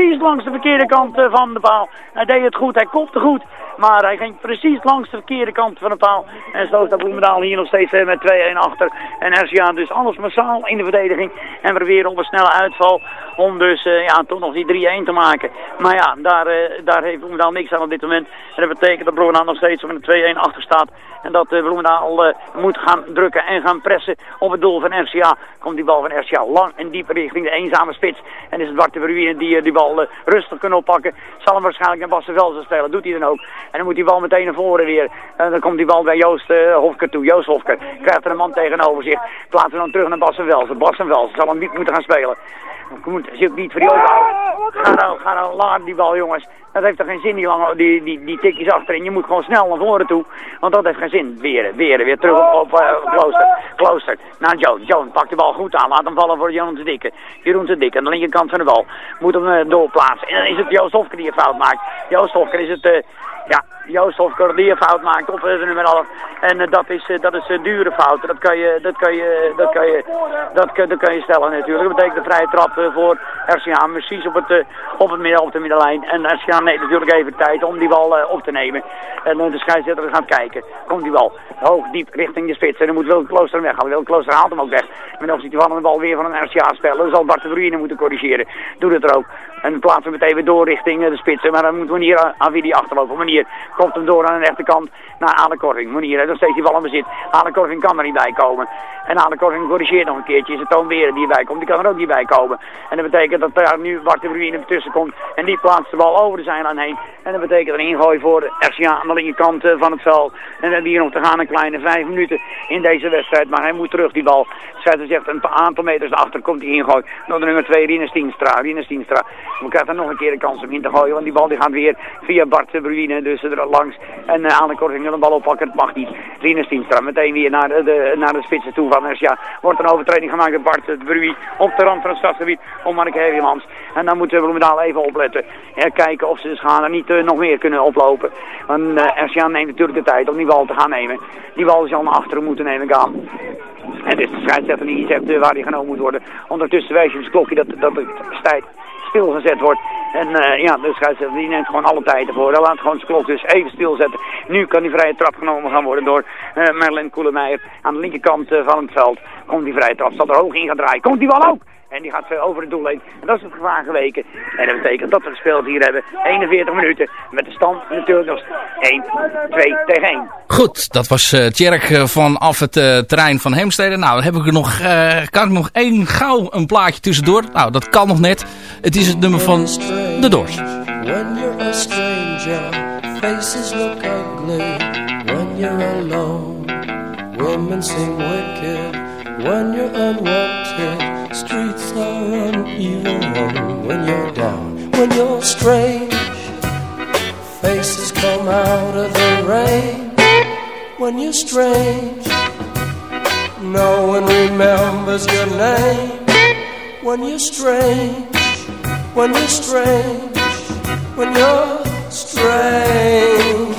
precies langs de verkeerde kant van de paal. Hij deed het goed, hij kopte goed. Maar hij ging precies langs de verkeerde kant van de paal. En zo staat Bloemendaal hier nog steeds met 2-1 achter. En RCA dus alles massaal in de verdediging. En proberen op een snelle uitval om dus ja, toch nog die 3-1 te maken. Maar ja, daar, daar heeft Bloemendaal niks aan op dit moment. En dat betekent dat Bloemendaal nog steeds met een 2-1 achter staat. En dat uh, Bloemendaal moet gaan drukken en gaan pressen op het doel van RCA. Komt die bal van RCA lang en diep richting de eenzame spits. En is het Bart de Bruine die uh, die bal uh, rustig kan oppakken. Zal hem waarschijnlijk naar Bassenvelsen spelen. Doet hij dan ook. En dan moet die bal meteen naar voren weer. En dan komt die bal bij Joost uh, Hofker toe. Joost Hofker krijgt er een man tegenover zich. Plaatsen dan terug naar Bassenvelsen. Bassenvelsen zal hem niet moeten gaan spelen. Moet, zit niet voor die open. Ga nou, ga nou laat die bal jongens. Dat heeft toch geen zin, die, lange, die, die, die tikjes achterin. Je moet gewoon snel naar voren toe. Want dat heeft geen zin. Weer, weer, weer terug op, op uh, Klooster. Klooster. Naar Joan. Joan pakt de bal goed aan. Laat hem vallen voor Jeroen te Dikke. Jeroen te Dikke aan de linkerkant van de bal. Moet hem uh, doorplaatsen. En dan is het Joost Hofker die een fout maakt. Joost Hofker is het... Uh, ja, Joost Hofker die een fout maakt op de nummer 11. En uh, dat is, uh, dat is uh, dure fout. Dat kan je, dat kan je, dat kan je, dat kan, dat kan je stellen natuurlijk. Dat betekent de vrije trap voor RCA precies op het, op het midden, op de middenlijn. En RCA neemt natuurlijk even tijd om die bal op te nemen. En de scheidsrechter gaat kijken. Komt die bal hoog, diep richting de spits. En dan moet Wil Klooster weghalen. Wil Klooster haalt hem ook weg. Ziet hij van de bal weer van een RCA spelen. Dan zal Bart de Bruyne moeten corrigeren. Doet het er ook. En plaatsen we meteen weer door richting de spitsen. Maar dan moeten we hier aan wie die achterlopen. Manier komt hem door aan de rechterkant naar Ale Korving. Manier, dan steeds die bal in bezit. Ale Korving kan er niet bij komen. En Ale Korving corrigeert nog een keertje. Is het Toon Beren die erbij komt. Die kan er ook niet bij komen. En dat betekent dat daar nu Bart de Bruyne tussen komt. En die plaatst de bal over de zijlijn heen. En dat betekent een ingooi voor RCA aan de linkerkant van het veld. En dan hier nog te gaan een kleine vijf minuten in deze wedstrijd. Maar hij moet terug die bal. Scheider zegt een aantal meters achter komt hij ingooi. Nog de nummer 2 Rinus Tienstra. Rinus Tienstra. We krijgen nog een keer de kans om in te gooien. Want die bal die gaat weer via Bart de Bruyne. Er langs. En uh, aan de korting wil een bal oppakken. Het mag niet. Rinus Tienstra meteen weer naar de, naar de spitsen toe van RCA. Wordt een overtreding gemaakt door Bart de Bruyne op de rand van het stadsgebied. Om Mark Heermans. En dan moeten we Bloemendaal even opletten. En kijken of ze de schade niet nog meer kunnen oplopen. Want uh, neemt natuurlijk de tijd om die bal te gaan nemen. Die bal is al naar achteren moeten nemen gaan. En dus de scheidsrechter die zegt waar die genomen moet worden. Ondertussen wijst je het klokje dat, dat het tijd stilgezet wordt. En uh, ja, de scheidsrechter die neemt gewoon alle tijd ervoor. Hij laat gewoon zijn klok dus even stilzetten. Nu kan die vrije trap genomen gaan worden door uh, Merlin Koelemeijer. Aan de linkerkant uh, van het veld komt die vrije trap. Zal er hoog in gaan draaien. Komt die bal ook? En die gaat over het doel heen. En dat is het gevaar geweken. En dat betekent dat we gespeeld hier hebben. 41 minuten. Met de stand natuurlijk nog 1, 2 tegen 1. Goed, dat was uh, Tjerk vanaf het uh, terrein van Heemstede. Nou, dan heb ik er nog, uh, kan ik nog één gauw een plaatje tussendoor. Nou, dat kan nog net. Het is het nummer van The Doors. When you're a stranger, faces look ugly. When you're alone, women seem wicked. When you're unwanted, are uneven. When you're down, when you're strange, faces come out of the rain. When you're strange, no one remembers your name. When you're strange, when you're strange, when you're strange,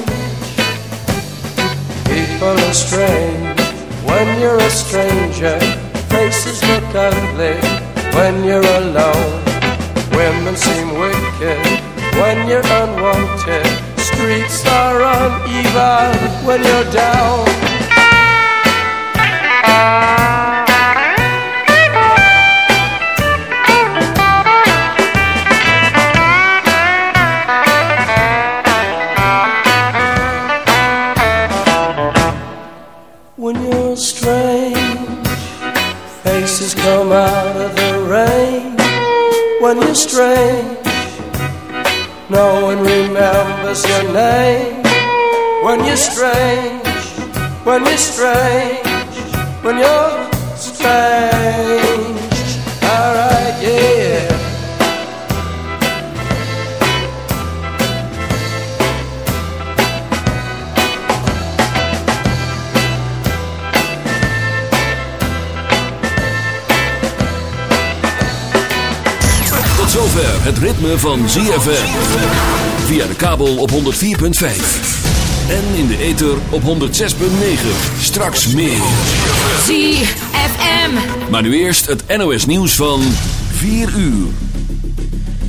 people are strange. When you're a stranger, faces look ugly. When you're alone, women seem wicked. When you're unwanted, streets are uneven. When you're down. Strange, when you're strange, when you're strange. Alright, yeah. zover het ritme van ZFM. Via de kabel op 104.5. En in de ether op 106.9. Straks meer. ZFM. Maar nu eerst het NOS nieuws van 4 uur.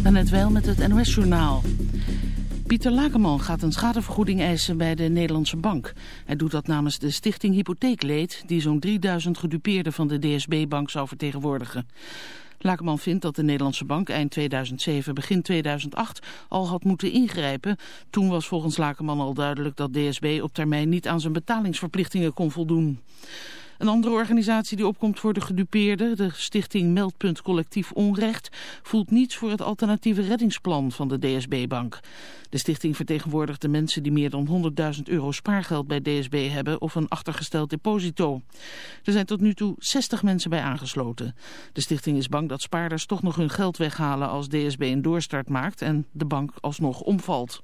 Dan wel met het NOS-journaal. Pieter Lakenman gaat een schadevergoeding eisen bij de Nederlandse Bank. Hij doet dat namens de stichting Hypotheekleed... die zo'n 3000 gedupeerden van de DSB-bank zou vertegenwoordigen. Lakenman vindt dat de Nederlandse Bank eind 2007, begin 2008 al had moeten ingrijpen. Toen was volgens Lakenman al duidelijk dat DSB op termijn niet aan zijn betalingsverplichtingen kon voldoen. Een andere organisatie die opkomt voor de gedupeerden, de stichting Meldpunt Collectief Onrecht, voelt niets voor het alternatieve reddingsplan van de DSB-bank. De stichting vertegenwoordigt de mensen die meer dan 100.000 euro spaargeld bij DSB hebben of een achtergesteld deposito. Er zijn tot nu toe 60 mensen bij aangesloten. De stichting is bang dat spaarders toch nog hun geld weghalen als DSB een doorstart maakt en de bank alsnog omvalt.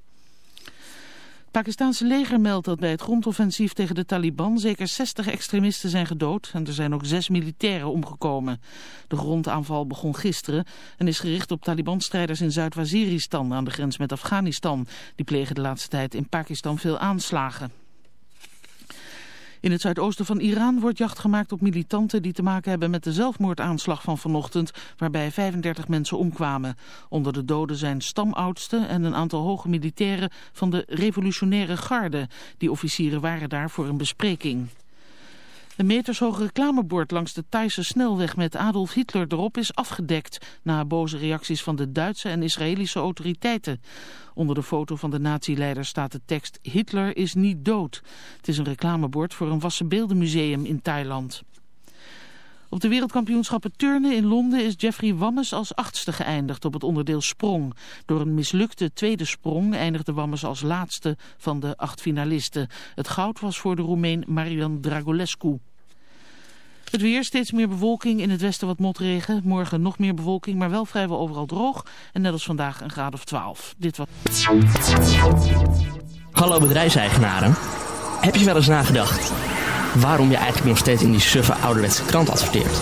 Het Pakistanse leger meldt dat bij het grondoffensief tegen de Taliban zeker 60 extremisten zijn gedood en er zijn ook zes militairen omgekomen. De grondaanval begon gisteren en is gericht op Taliban-strijders in Zuid-Waziristan aan de grens met Afghanistan. Die plegen de laatste tijd in Pakistan veel aanslagen. In het zuidoosten van Iran wordt jacht gemaakt op militanten die te maken hebben met de zelfmoordaanslag van vanochtend, waarbij 35 mensen omkwamen. Onder de doden zijn stamoudsten en een aantal hoge militairen van de revolutionaire garde. Die officieren waren daar voor een bespreking. Een metershoge reclamebord langs de Thaise snelweg met Adolf Hitler erop is afgedekt na boze reacties van de Duitse en Israëlische autoriteiten. Onder de foto van de nazi-leider staat de tekst Hitler is niet dood. Het is een reclamebord voor een wassenbeeldenmuseum in Thailand. Op de wereldkampioenschappen turnen in Londen is Jeffrey Wammes als achtste geëindigd op het onderdeel sprong. Door een mislukte tweede sprong eindigde Wammes als laatste van de acht finalisten. Het goud was voor de Roemeen Marian Dragolescu. Het weer, steeds meer bewolking, in het westen wat motregen. Morgen nog meer bewolking, maar wel vrijwel overal droog. En net als vandaag een graad of 12. Dit was... Hallo bedrijfseigenaren. Heb je wel eens nagedacht waarom je eigenlijk nog steeds in die suffe ouderwetse krant adverteert?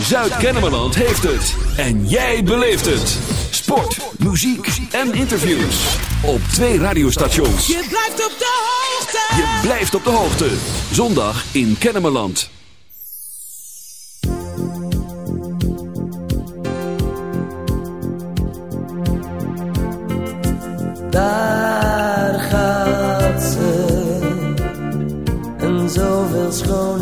Zuid-Kennemerland heeft het. En jij beleeft het. Sport, muziek en interviews. Op twee radiostations. Je blijft op de hoogte. Je blijft op de hoogte. Zondag in Kennemerland. Daar gaat ze. En zoveel schoonheid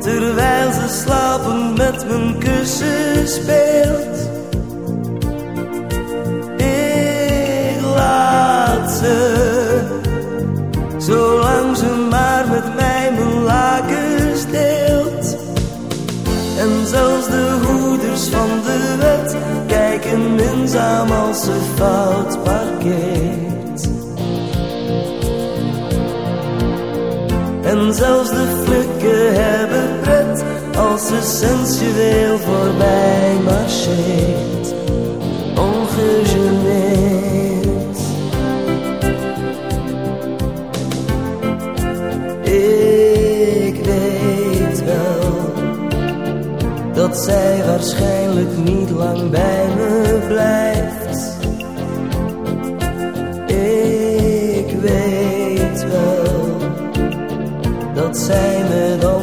Terwijl ze slapen met mijn kussen speelt. Ik laat ze. Zolang ze maar met mij mijn lakens deelt. En zelfs de hoeders van de wet kijken minzaam als ze fout parkeert. zelfs de flikken hebben pret als ze sensueel voorbij marcheert, ongegeneerd. Ik weet wel dat zij waarschijnlijk niet lang bij me blijft zij met anderen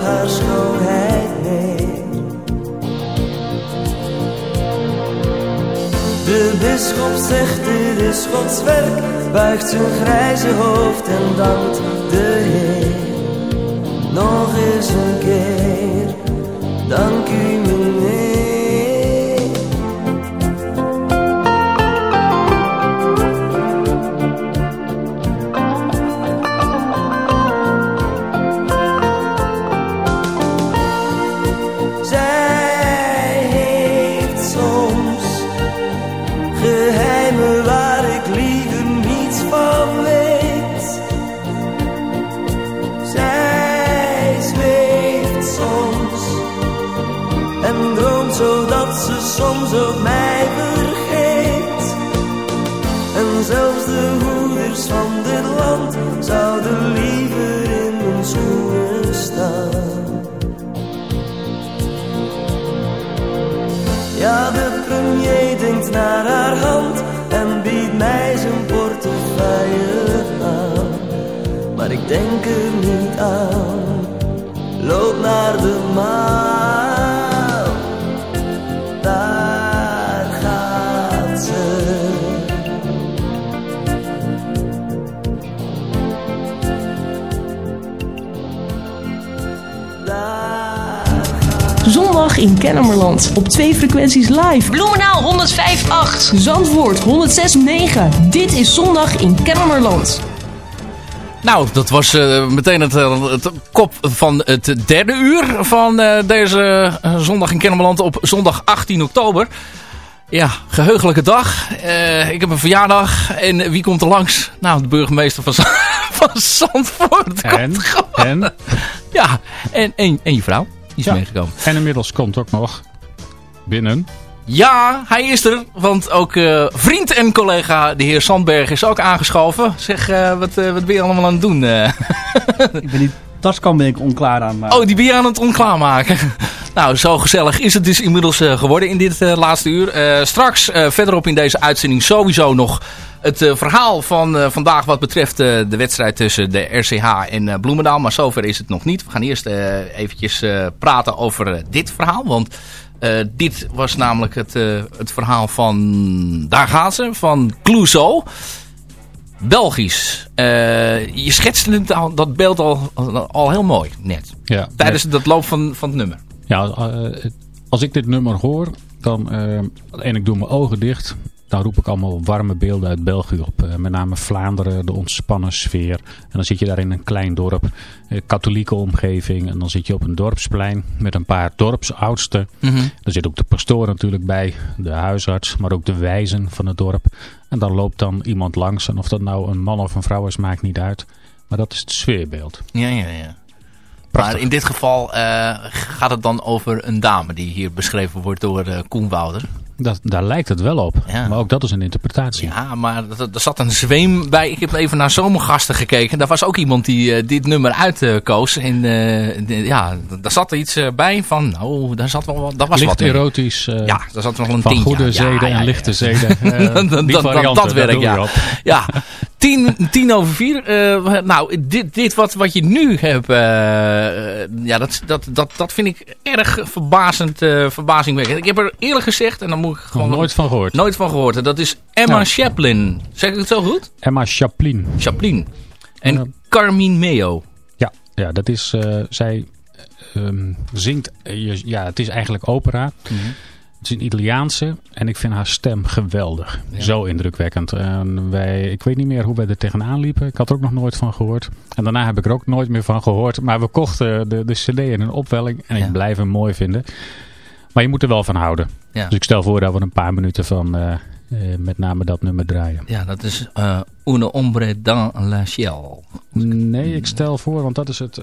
haar schoonheid neer. De bisschop zegt dit is Gods werk, buigt zijn grijze hoofd en dankt de Heer. Nog eens een keer, dank u soms mij vergeet. En zelfs de hoeders van dit land zouden liever in mijn schoenen staan. Ja, de premier denkt naar haar hand en biedt mij zijn portefeuille aan. Maar ik denk er niet aan, loop naar de maan. In Kennemerland. Op twee frequenties live. Bloemenaal 105.8. Zandvoort 106.9. Dit is Zondag in Kennemerland. Nou, dat was eh, meteen het, eh, het kop van het derde uur van eh, deze zondag in Kennemerland op zondag 18 oktober. Ja, geheugelijke dag. Eh, ik heb een verjaardag. En wie komt er langs? Nou, de burgemeester van, Z- van Zandvoort. En? En? Ja, en, en, en je vrouw. Ja. meegekomen. En inmiddels komt ook nog binnen. Ja, hij is er. Want ook eh, vriend en collega, de heer Sandberg, is ook aangeschoven. Zeg, eh, wat, eh, wat ben je allemaal aan het doen? eh? Ik ben die taskan ben ik onklaar aan. Maar... Oh, die ben je aan het onklaarmaken. Nou, zo gezellig is het dus inmiddels eh, geworden in dit eh, laatste uur. Eh, straks verderop in deze uitzending sowieso nog het verhaal van vandaag wat betreft de wedstrijd tussen de RCH en Bloemendaal. Maar zover is het nog niet. We gaan eerst eventjes praten over dit verhaal. Want dit was namelijk het, het verhaal van, daar gaan ze, van Clouseau. Belgisch. Je schetste het al, dat beeld al, al heel mooi net. Ja, Tijdens dat loop van, van het nummer. Ja, eh, als ik dit nummer hoor, dan, eh, en ik doe mijn ogen dicht, dan roep ik allemaal warme beelden uit België op. Eh, met name Vlaanderen, de ontspannen sfeer. En dan zit je daar in een klein dorp, katholieke omgeving. En dan zit je op een dorpsplein met een paar dorpsoudsten. Mhm. Daar zit ook de pastoor natuurlijk bij, de huisarts, maar ook de wijzen van het dorp. En dan loopt dan iemand langs. En of dat nou een man of een vrouw is, maakt niet uit. Maar dat is het sfeerbeeld. Ja, ja, ja. Maar in dit geval eh, gaat het dan over een dame die hier beschreven wordt door eh Koen Wouter. Dat, daar lijkt het wel op. Maar ook dat is een interpretatie. Ja, maar er zat een zweem bij. Ik heb even naar zomergasten gekeken. Daar was ook iemand die eh, dit nummer uitkoos. en de- ja, daar zat er iets bij van, nou, daar zat wel wat, dat was Licht wat. erotisch. Ja, daar zat nog een van goede. Ja, zeden ja, en lichte zeden. dat, dat, die dat, werk, ja. ja. Tien, tien over vier. eh, nou, dit, dit wat, wat je nu hebt, eh, ja, dat, dat, dat, dat vind ik erg verbazend, eh verbazingwekkend. Ik heb er eerlijk gezegd, en dan moet ik gewoon... Nog nooit van gehoord. Nooit van gehoord. En dat is Emma Ja. Chaplin. Zeg ik het zo goed? Emma Chaplin. Chaplin. En Carmine Meo. Ja, ja dat is, zij ehm, zingt, ja, het is eigenlijk opera. Mhm. Het is een Italiaanse en ik vind haar stem geweldig. Zo indrukwekkend. En wij, ik weet niet meer hoe wij er tegenaan liepen. Ik had er ook nog nooit van gehoord. En daarna heb ik er ook nooit meer van gehoord. Maar we kochten de, de cd in een opwelling en ik blijf hem mooi vinden. Maar je moet er wel van houden. Ja. Dus ik stel voor dat we een paar minuten van eh, eh, met name dat nummer draaien. Ja, dat is uh, Une Ombre dans la Ciel. Nee, ik stel voor, want dat is het,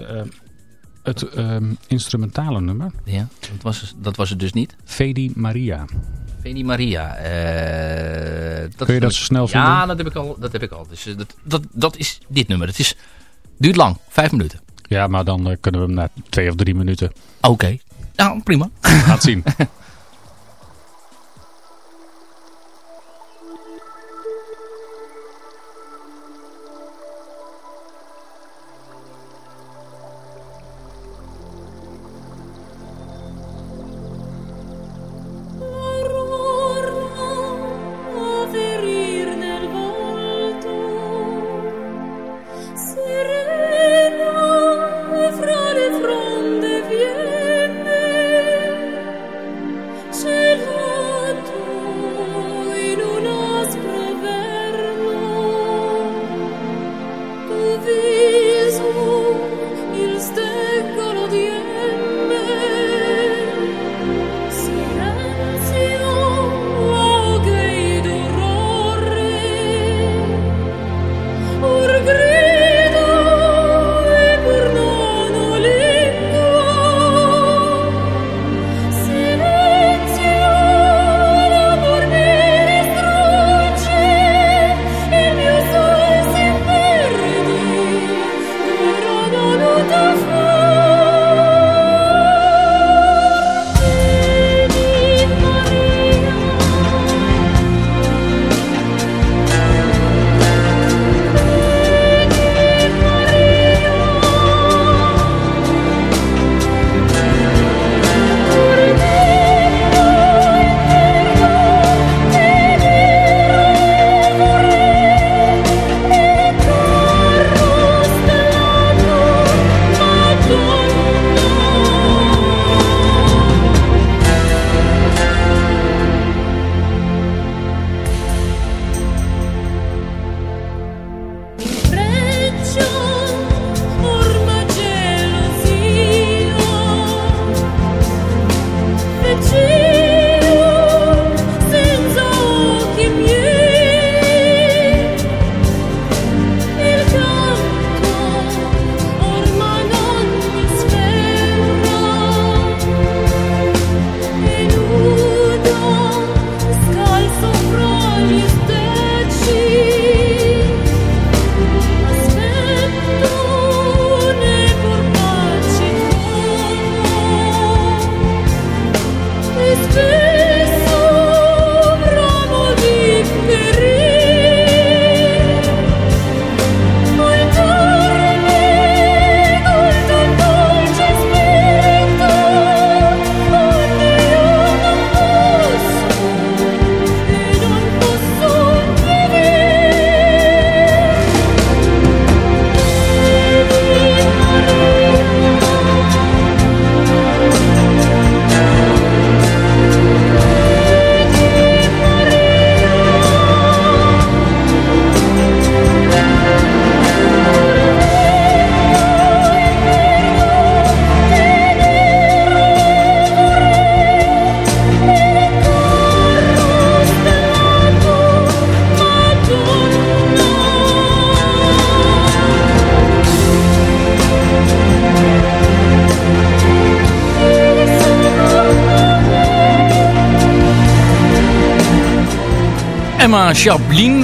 het um, instrumentale nummer. Ja, dat was, dat was het dus niet. Vedi Maria. Vedi Maria. dat Kun je dat zo snel vinden? Ja, dat heb ik al. Dat, heb ik al. Dus, dat, dat, dat is dit nummer. Het is, duurt lang, vijf minuten. Ja, maar dan uh, kunnen we hem na twee of drie minuten. Oké. Okay. Nou, prima. Laat zien.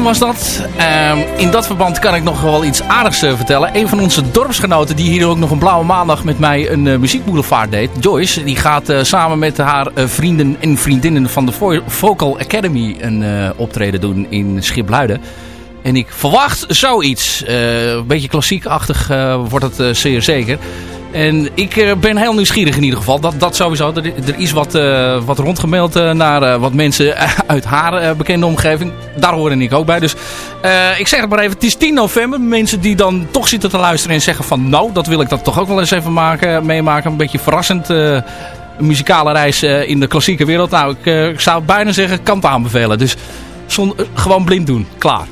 Was dat. Uh, in dat verband kan ik nog wel iets aardigs uh, vertellen. Een van onze dorpsgenoten die hier ook nog een blauwe maandag met mij een uh, muziekboulevard deed. Joyce, die gaat uh, samen met haar vrienden en vriendinnen van de Vo Vocal Academy een optreden doen in Schipluiden. En ik verwacht zoiets. een beetje klassiekachtig wordt het zeer zeker. En ik uh, ben heel nieuwsgierig in ieder geval. Dat, dat sowieso. Er, is wat, uh, wat rondgemaild uh, naar wat mensen uit haar bekende omgeving. Daar hoorde ik ook bij. Dus ik zeg het maar even. Het is 10 november. Mensen die dan toch zitten te luisteren en zeggen van... Nou, dat wil ik dat toch ook wel eens even maken, meemaken. Een beetje verrassend muzikale reis in de klassieke wereld. Nou, ik, zou bijna zeggen, kant aanbevelen. Dus gewoon blind doen. Klaar.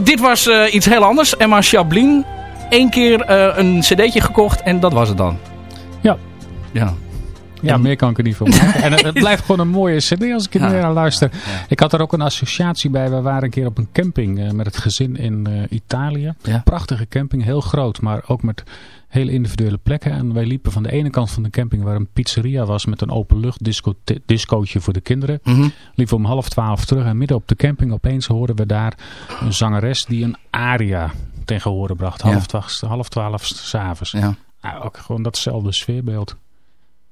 dit was iets heel anders. Emma Chablin. Eén keer een cd'tje gekocht en dat was het dan. Ja. Ja. Ja, meer kan ik er niet van maken. En het, blijft gewoon een mooie cd als ik er ja. naar luister. Ik had er ook een associatie bij. We waren een keer op een camping uh, met het gezin in uh, Italië. Prachtige camping, heel groot, maar ook met hele individuele plekken. En wij liepen van de ene kant van de camping waar een pizzeria was met een openlucht disco discootje voor de kinderen. Mm -hmm. Liepen om half twaalf terug en midden op de camping opeens hoorden we daar een zangeres die een aria tegen horen bracht. Half, twaalf, half twaalf s'avonds. Ja. Nou, ook gewoon datzelfde sfeerbeeld.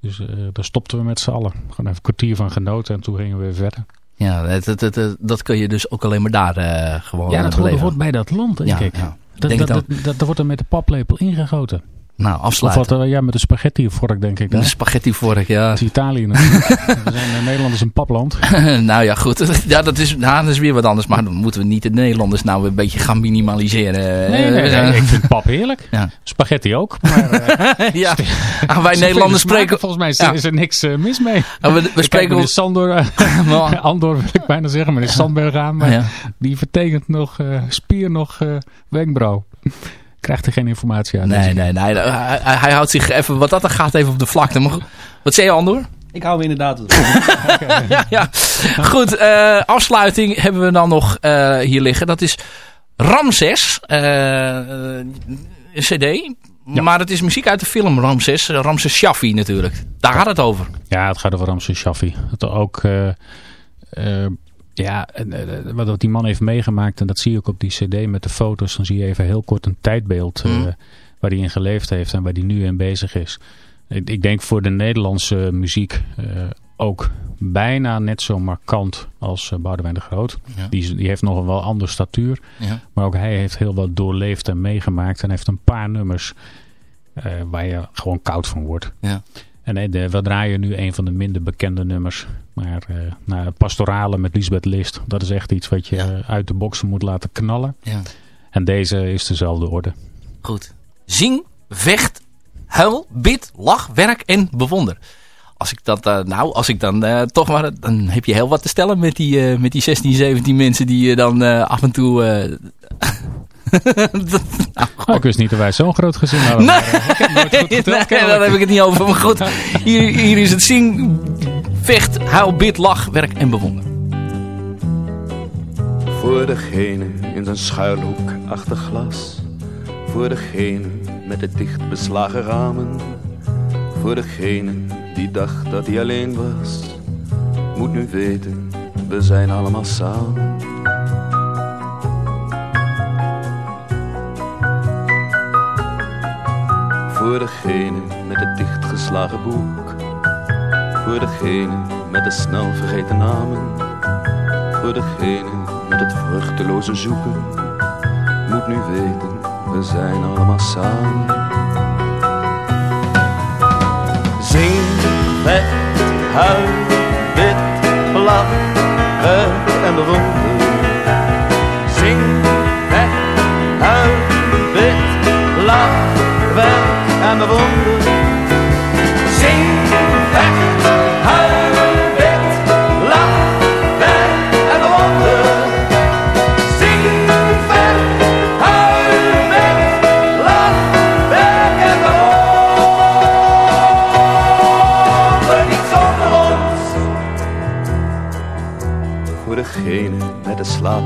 Dus uh, daar stopten we met z'n allen. Gewoon even een kwartier van genoten en toen gingen we weer verder. Ja, dat, dat, dat, dat kun je dus ook alleen maar daar uh, gewoon Ja, dat hoort bij dat land, denk ja, ik. Ja. Dat, dat, dat, dat, wordt er met de paplepel ingegoten. Nou, afsluiten. Of wat, uh, ja, met de spaghetti vork, denk ik. De spaghetti vork, ja. Dat is Italië natuurlijk. we zijn uh, Nederlanders een papland. nou ja, goed. ja, dat is, nou, dat is weer wat anders. Maar dan moeten we niet de Nederlanders nou een beetje gaan minimaliseren. Nee, nee, nee ik vind pap heerlijk. Ja. Spaghetti ook. Maar, ja, ah, wij Nederlanders spreken... Volgens mij is, ja. is er niks uh, mis mee. Ah, we, we spreken... Meneer Sandor, Andor wil ik bijna zeggen, meneer Sandberg aan. Maar ja. die vertekent nog spier, nog wenkbrauw krijgt er geen informatie uit. Nee, nee, nee. Hij, hij, houdt zich even, wat dat er gaat, even op de vlakte. Maar, wat zei je, Andor? Ik hou me inderdaad. okay. ja, goed. Uh, afsluiting hebben we dan nog uh, hier liggen. Dat is Ramses. Uh, een cd. Ja. Maar het is muziek uit de film Ramses. Ramses Shaffi natuurlijk. Daar gaat het over. Ja, het gaat over Ramses Shaffi. Het ook... Ja, wat die man heeft meegemaakt, en dat zie je ook op die cd met de foto's, dan zie je even heel kort een tijdbeeld uh, mm. waar hij in geleefd heeft en waar hij nu in bezig is. Ik, ik denk voor de Nederlandse muziek uh, ook bijna net zo markant als uh, Boudewijn de Groot. Ja. Die, die heeft nog een wel andere statuur, ja. maar ook hij heeft heel wat doorleefd en meegemaakt en heeft een paar nummers waar je gewoon koud van wordt. Ja. En de, we draaien nu een van de minder bekende nummers. Maar uh, nou, Pastorale met Lisbeth List. Dat is echt iets wat je ja. uit de boksen moet laten knallen. Ja. En deze is dezelfde orde. Goed. Zing, vecht, huil, bid, lach, werk en bewonder. Als ik dat, uh, nou, als ik dan uh, toch maar, dan heb je heel wat te stellen met die, met die 16, 17 mensen die je dan af en toe... nou, oh, ik wist niet dat wij zo'n groot gezin hadden. Nee, maar, ik heb nooit goed geteld, nee daar heb ik het niet over. Maar goed, hier, hier is het zing, vecht, huil, bid, lach, werk en bewonder. Voor degene in zijn schuilhoek achter glas. Voor degene met de dicht beslagen ramen. Voor degene die dacht dat hij alleen was. Moet nu weten, we zijn allemaal samen. Voor degene met het dichtgeslagen boek. Voor degene met de snel vergeten namen. Voor degene met het vruchteloze zoeken. Moet nu weten, we zijn allemaal samen. Zing, vecht, huil, bid, lach, werk en bewonder. Zing, vecht, huil, bid, lach, werk en. Zing,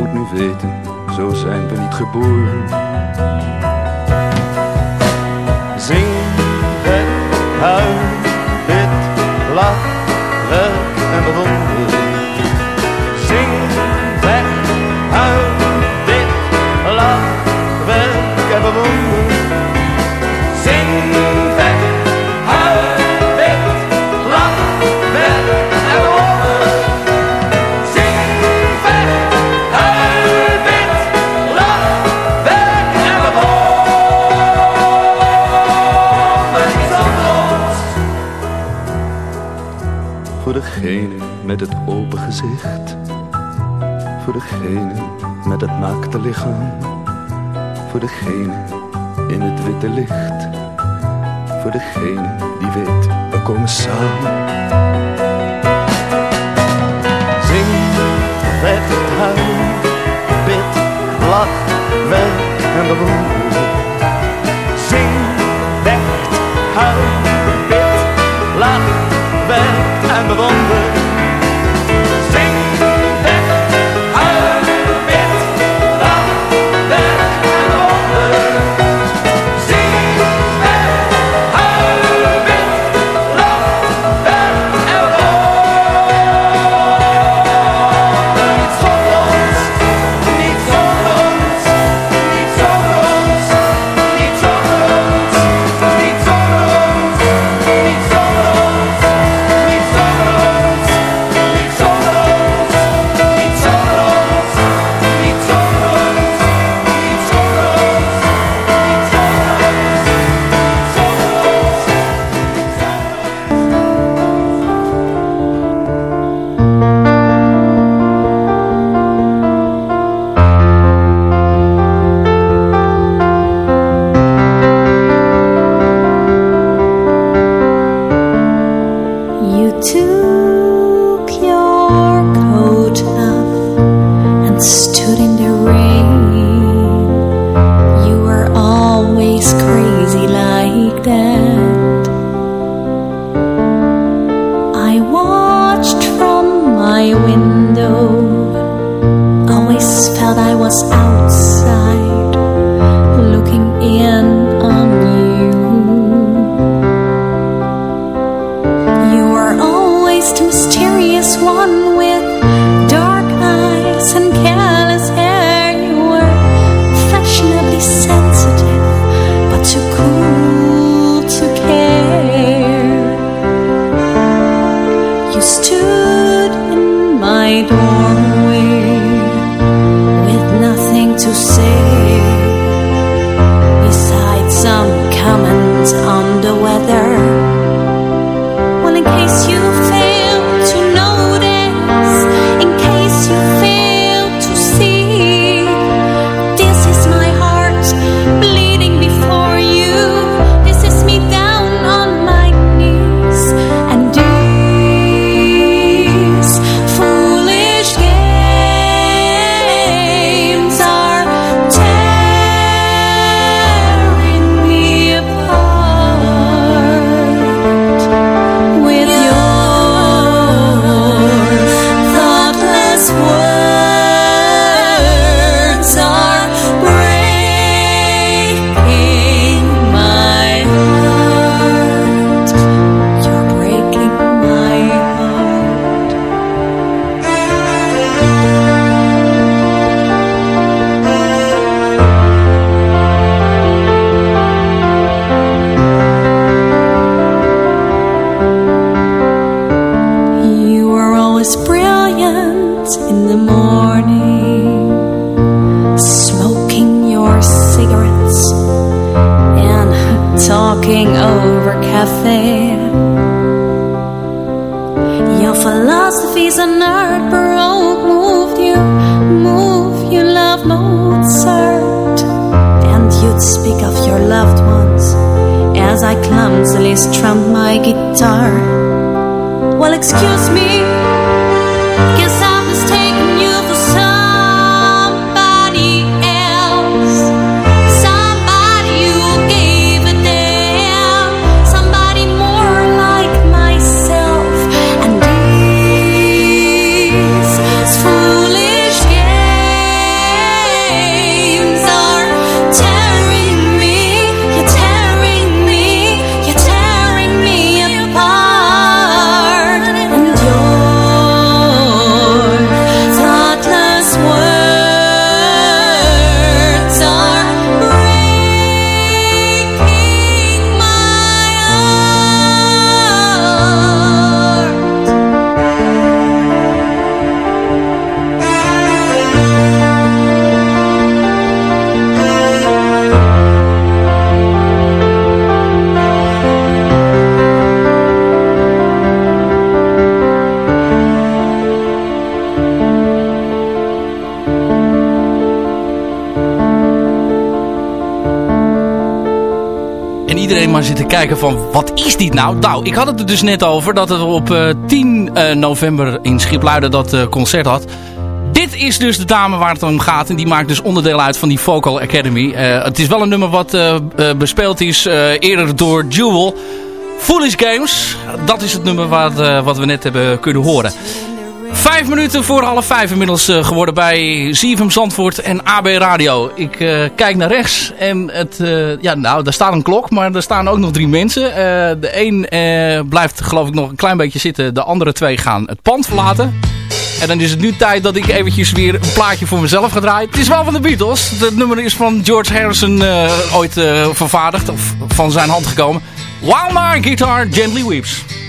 Moet nu weten, zo zijn we niet geboren. Zing, vet, huil, bid, lach, werk en bewonder. met het open gezicht. Voor degene met het maakte lichaam. Voor degene in het witte licht. Voor degene die weet, we komen samen. Zing, weg, huil, bid, lach, weg en bewoon. Zing, weg, huil, bid, lach, weg en bewonder. Iedereen maar zitten kijken van wat is dit nou? Nou, ik had het er dus net over dat het op 10 november in Schipluiden dat concert had. Dit is dus de dame waar het om gaat. En die maakt dus onderdeel uit van die Vocal Academy. het is wel een nummer wat bespeeld is eerder door Jewel. Foolish Games. Dat is het nummer wat, wat we net hebben kunnen horen. Vijf minuten voor half vijf inmiddels uh, geworden bij ZFM Zandvoort en AB Radio. Ik uh, kijk naar rechts en het, uh, ja, nou, daar staat een klok, maar er staan ook nog drie mensen. de een blijft geloof ik nog een klein beetje zitten, de andere twee gaan het pand verlaten. En dan is het nu tijd dat ik eventjes weer een plaatje voor mezelf ga draaien. Het is wel van de Beatles. Het nummer is van George Harrison ooit vervaardigd, of van zijn hand gekomen. While My Guitar Gently Weeps.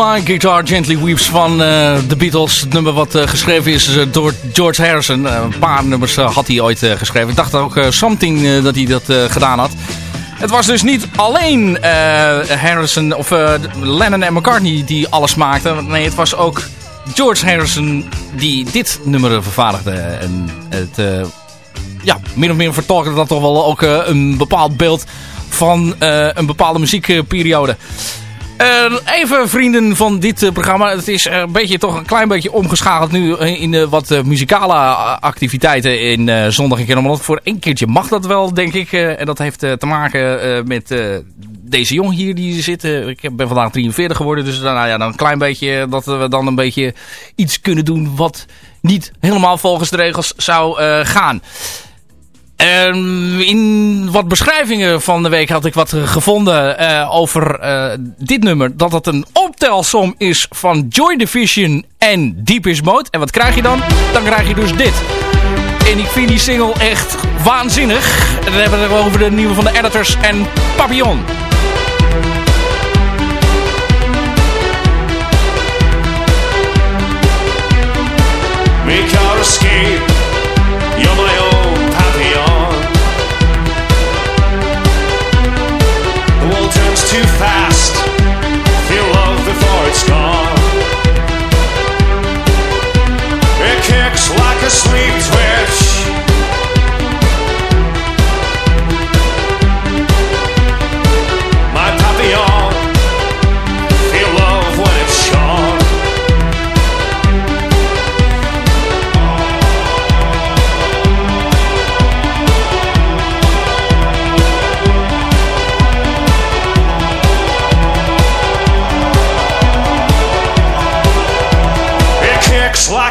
My Guitar Gently Weeps van uh, The Beatles. Het nummer wat uh, geschreven is uh, door George Harrison. een paar nummers had hij ooit geschreven. Ik dacht ook Something dat hij dat gedaan had. Het was dus niet alleen Harrison of Lennon en McCartney die alles maakten. Nee, het was ook George Harrison die dit nummer vervaardigde. En het, ja, min of meer vertolkte dat toch wel ook een bepaald beeld van een bepaalde muziekperiode. Even vrienden van dit programma. Het is een beetje, toch een klein beetje omgeschakeld nu in wat muzikale activiteiten in Zondag in Kennemerland. Voor één keertje mag dat wel, denk ik. en dat heeft te maken met deze jongen hier die zit. ik ben vandaag 43 geworden, dus nou ja, dan een klein beetje dat we dan een beetje iets kunnen doen wat niet helemaal volgens de regels zou gaan. Um, in wat beschrijvingen van de week had ik wat gevonden uh, over uh, dit nummer. Dat het een optelsom is van Joy Division en Deepest Mode. En wat krijg je dan? Dan krijg je dus dit. En ik vind die single echt waanzinnig. Dan hebben we het over de nieuwe van de Editors en Papillon.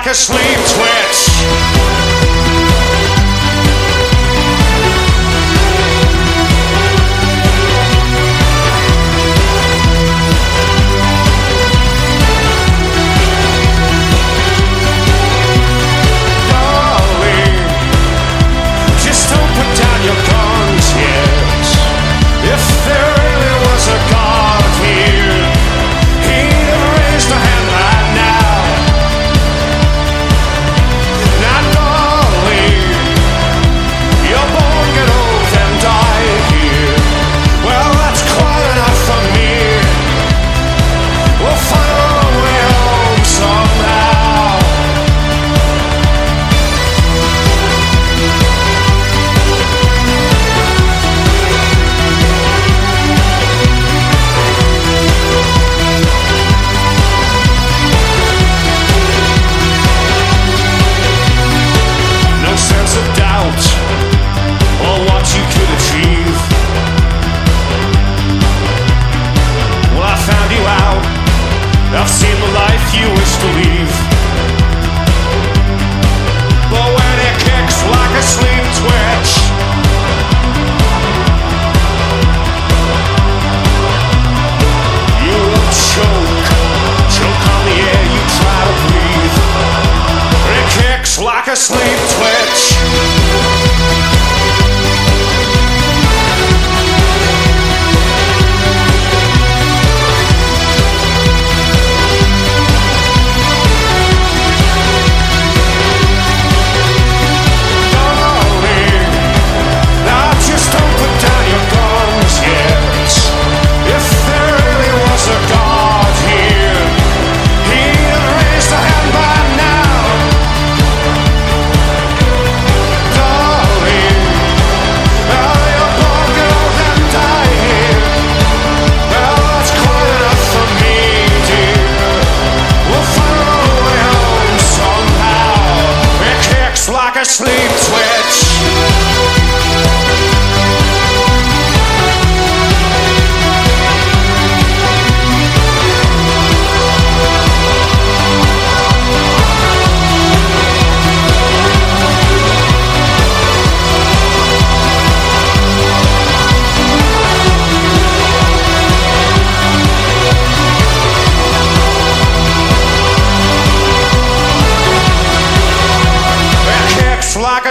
Like a sleep.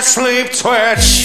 Sleep twitch.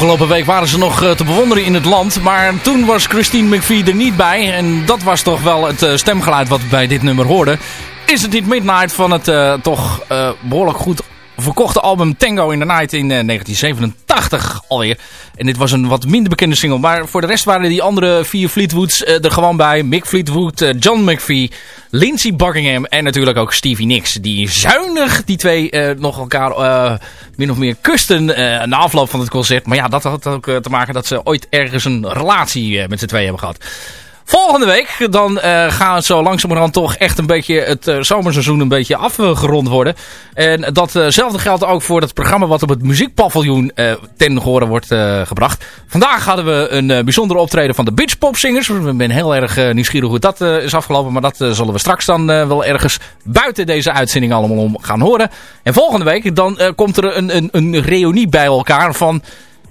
Afgelopen week waren ze nog eh, te bewonderen in het land. Maar toen was Christine McVie er niet bij. En dat was toch wel het eh, stemgeluid wat we bij dit nummer hoorden. Is het niet Midnight van het eh, toch eh, behoorlijk goed verkochte album Tango in the Night in eh, 1987 alweer. En dit was een wat minder bekende single. Maar voor de rest waren die andere vier Fleetwoods eh, er gewoon bij. Mick Fleetwood, eh, John McVie, Lindsey Buckingham en natuurlijk ook Stevie Nicks. Die zuinig die twee eh, nog elkaar eh, min of meer kusten eh, na afloop van het concert. Maar ja, dat had ook eh, te maken dat ze ooit ergens een relatie eh, met z'n twee hebben gehad. Volgende week dan eh gaan zo langzamerhand toch echt een beetje het eh, zomerseizoen een beetje afgerond worden. En datzelfde geldt ook voor het programma wat op het muziekpaviljoen eh, ten gehore wordt gebracht. Vandaag hadden we een bijzondere optreden van de Beach Pop Singers. Ik ben heel erg nieuwsgierig hoe dat is afgelopen. Maar dat zullen we straks dan wel ergens buiten deze uitzending allemaal om gaan horen. En volgende week dan komt er een, een, een reunie bij elkaar van...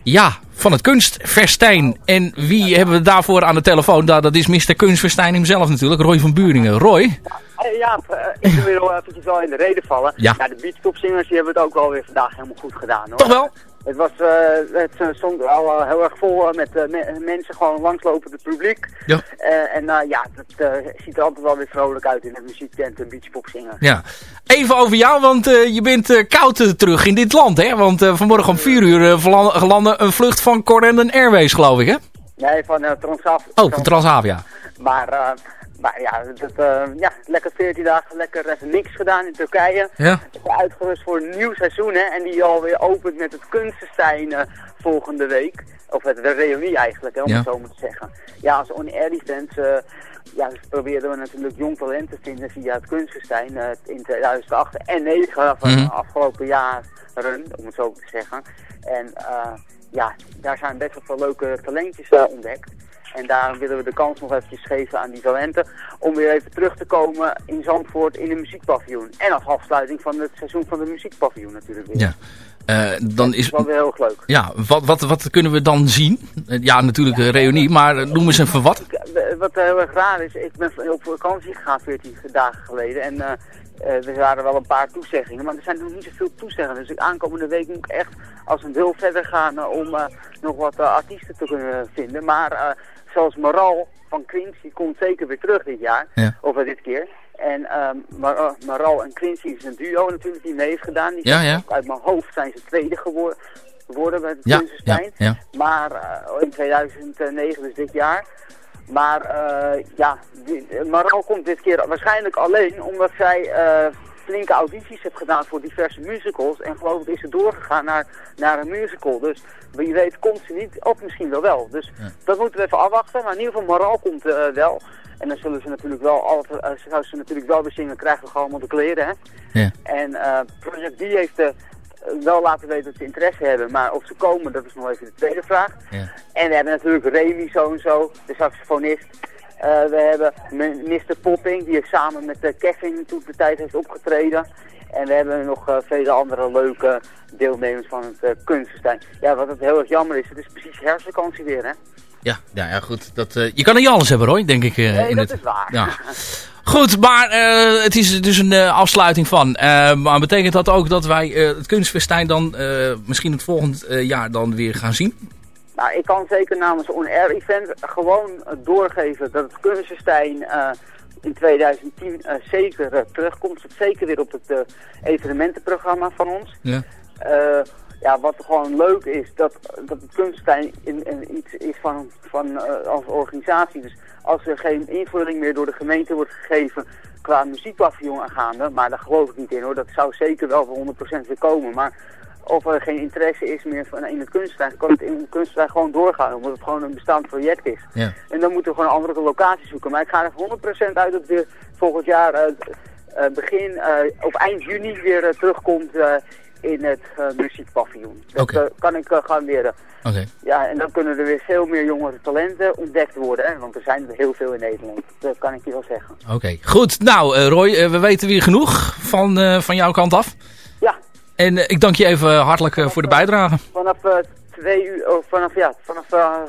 Ja, van het kunstfestijn. En wie hebben we daarvoor aan de telefoon? Dat is Mr. Kunstfestijn hemzelf natuurlijk, Roy van Buringen. Roy? Hey, ja, eh, ik wil wel eventjes wel in de reden vallen. Ja. de beachtopzingers die hebben het ook wel weer vandaag helemaal goed gedaan hoor. Toch wel? Het, was, eh, het eh, stond al eh, heel erg vol met me- mensen gewoon langslopen het publiek. Ja. En ja, dat ziet er altijd wel weer vrolijk uit in de muziektent, een beachpopzinger. Ja. Even over jou, want je bent koud terug in dit land, hè? Want vanmorgen om 4 uur uh, gelanden een vlucht van Corendon Airways, geloof ik, hè? Nee, van uh, Transaf. Oh, van Transavia. Maar, maar ja, dat, eh, ja, lekker 14 dagen, lekker niks gedaan in Turkije. Ja. Uitgerust voor een nieuw seizoen, hè. En die alweer opent met het Kunstenstein eh, volgende week. Of het, de reunie eigenlijk, hè, om Ja. het zo maar te zeggen. Ja, als on-air events... eh, ja, dus probeerden we natuurlijk jong talent te vinden via het Kunstenstein in 2008 en 2009 van Mhm. de afgelopen jaren, om het zo te zeggen. En ja, daar zijn best wel veel leuke talentjes ontdekt. En daarom willen we de kans nog eventjes geven aan die talenten om weer even terug te komen in Zandvoort in een muziekpaviljoen. En als afsluiting van het seizoen van de muziekpaviljoen natuurlijk weer. Ja. Eh, dan is... Dat is wel weer heel erg leuk. Ja, wat, wat, wat kunnen we dan zien? Eh, ja, natuurlijk een reunie, maar eh, noem eens even wat. Eh, Wat heel erg raar is, ik ben op vakantie gegaan 14 dagen geleden en eh, eh, er waren wel een paar toezeggingen, maar er zijn nog niet zoveel toezeggingen. Dus aankomende week moet ik echt als een wil verder gaan eh, om eh, nog wat eh, artiesten te kunnen vinden. Maar zoals Maral van die komt zeker weer terug dit jaar, Ja. of eh, dit keer. En Mar Maral en Quincy is een duo natuurlijk die mee heeft gedaan. Die Ja, ja. Uit mijn hoofd zijn ze tweede geworden geworden bij het Ja, Kunstenstein. ja, ja. Maar eh, in 2009, dus dit jaar. Maar ja, die, Maral komt dit keer waarschijnlijk alleen omdat zij eh, flinke audities heeft gedaan voor diverse musicals. En geloof ik is ze doorgegaan naar, naar een musical. Dus wie weet komt ze niet, of misschien wel wel. Dus dat moeten we even afwachten. Maar in ieder geval Maral komt eh, wel. En dan zullen ze natuurlijk wel, altijd, uh, zou ze natuurlijk wel weer zingen, krijgen we gewoon allemaal de kleren. Hè? Ja. En eh, Project D heeft eh, wel laten weten dat ze interesse hebben. Maar of ze komen, dat is nog even de tweede vraag. Ja. En we hebben natuurlijk Remy zo en zo, de saxofonist. Eh, we hebben Mr. Popping, die samen met eh, Kevin toen de tijd heeft opgetreden. En we hebben nog eh, vele andere leuke deelnemers van het uh. Ja, wat het heel erg jammer is, het is precies herfstvakantie weer, hè? Ja, ja, ja goed. Dat, je kan niet alles hebben, Roy, denk ik. Nee, in dat het... is waar. Ja. Goed, maar het is dus een afsluiting van. Maar betekent dat ook dat wij het kunstfestijn dan misschien het volgend jaar dan weer gaan zien? Nou, ik kan zeker namens On Air Event gewoon doorgeven dat het Kunstenstein eh, in 2010 eh, zeker eh, terugkomt. Zeker weer op het evenementenprogramma van ons. Ja. Ja, wat gewoon leuk is, dat, dat het Kunstenstein in, in iets is van, van als organisatie. Dus als er geen invulling meer door de gemeente wordt gegeven qua muziekpaviljoen aangaande, maar daar geloof ik niet in hoor, dat zou zeker wel voor 100% weer komen. Maar of er geen interesse is meer van, in het kunststijn, kan het in het kunststijn gewoon doorgaan, omdat het gewoon een bestaand project is. Ja. En dan moeten we gewoon andere locatie zoeken. Maar ik ga er 100% uit dat weer volgend jaar eh, eh, begin, eh, of eind juni weer terugkomt in het eh, muziekpaviljoen. Dat kan ik eh, garanderen. Oké. Ja, en dan kunnen er weer veel meer jongere talenten ontdekt worden, hè? want er zijn er heel veel in Nederland. Dat kan ik je wel zeggen. Oké, goed. Nou, Roy, we weten weer genoeg van, van jouw kant af. En eh, ik dank je even hartelijk eh, voor de bijdrage. Vanaf eh, twee uur, of vanaf, ja, vanaf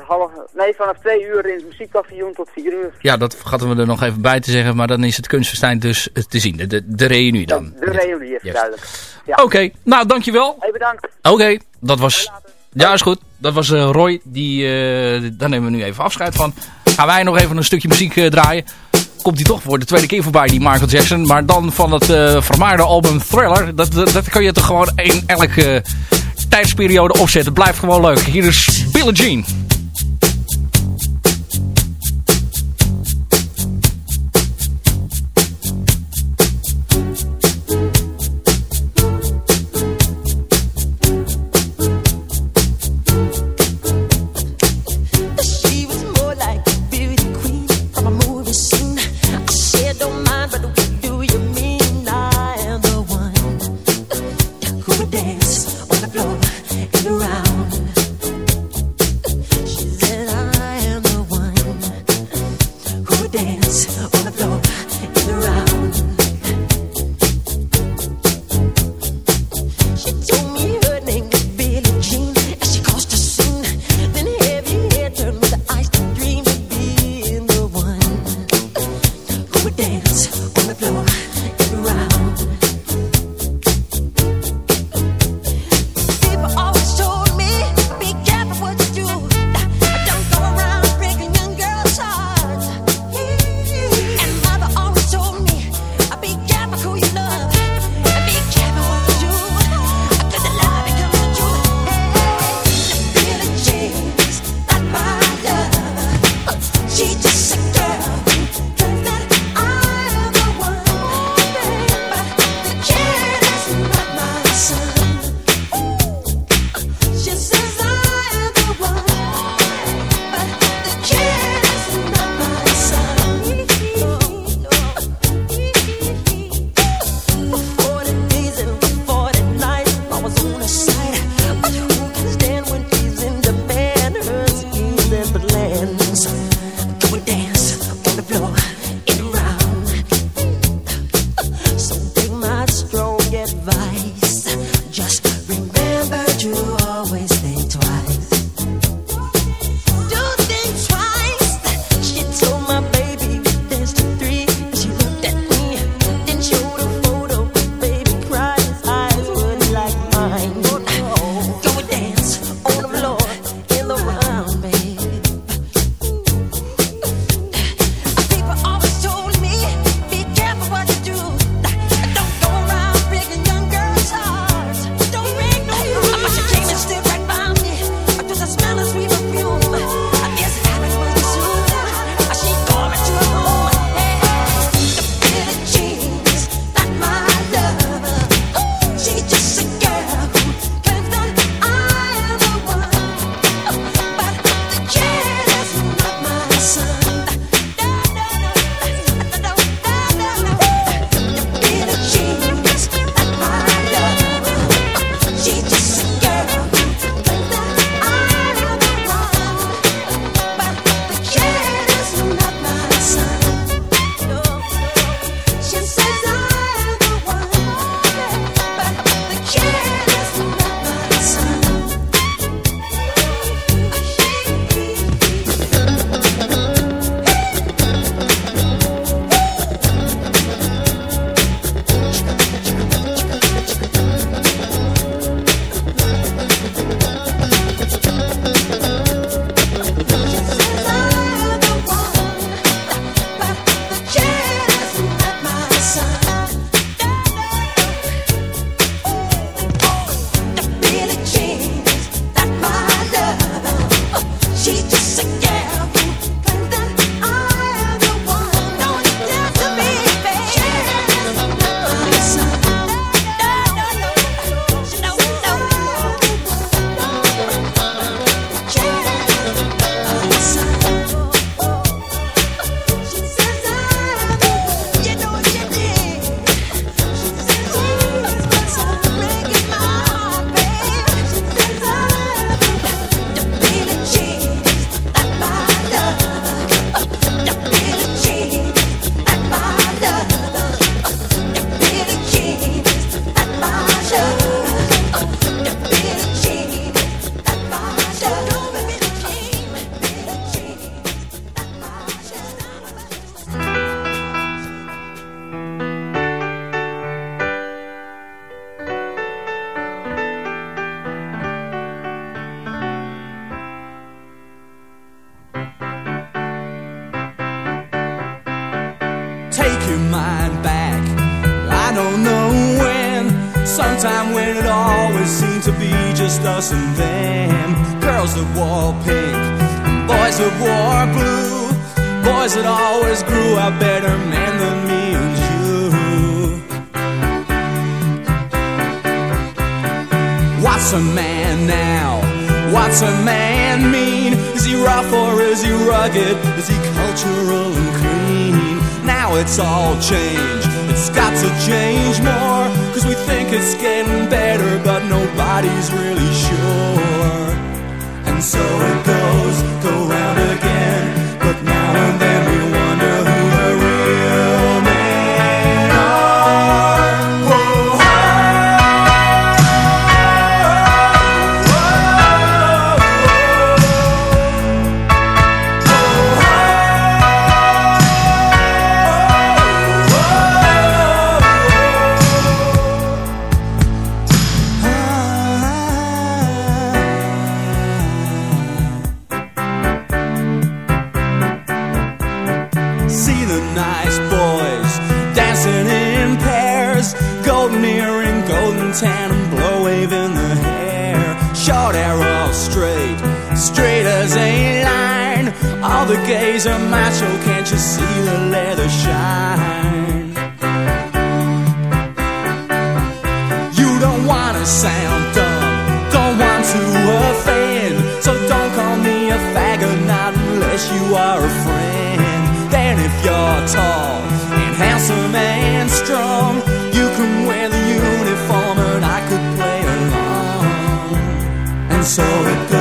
half, nee, vanaf twee uur in het muziekpaviljoen tot vier uur. Ja, dat vergaten we er nog even bij te zeggen, maar dan is het kunstfestijn dus te zien. De, de, reunie dan. De reunie is duidelijk. Ja. Oké, nou dankjewel. Hey, bedankt. Oké, dat was... Ja, is goed. dat was Roy. Die, eh, daar nemen we nu even afscheid van. Gaan wij nog even een stukje muziek draaien. Komt hij toch voor de tweede keer voorbij, die Michael Jackson. Maar dan van het eh vermaarde album Thriller. Dat, dat, dat kan je toch gewoon in elke tijdsperiode opzetten. Blijft gewoon leuk. Hier is Billie Jean. the gaze of my can't you see the leather shine? You don't wanna sound dumb, don't want to offend, so don't call me a faggot, not unless you are a friend. Then if you're tall and handsome and strong, you can wear the uniform and I could play along. And so it goes.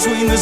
between the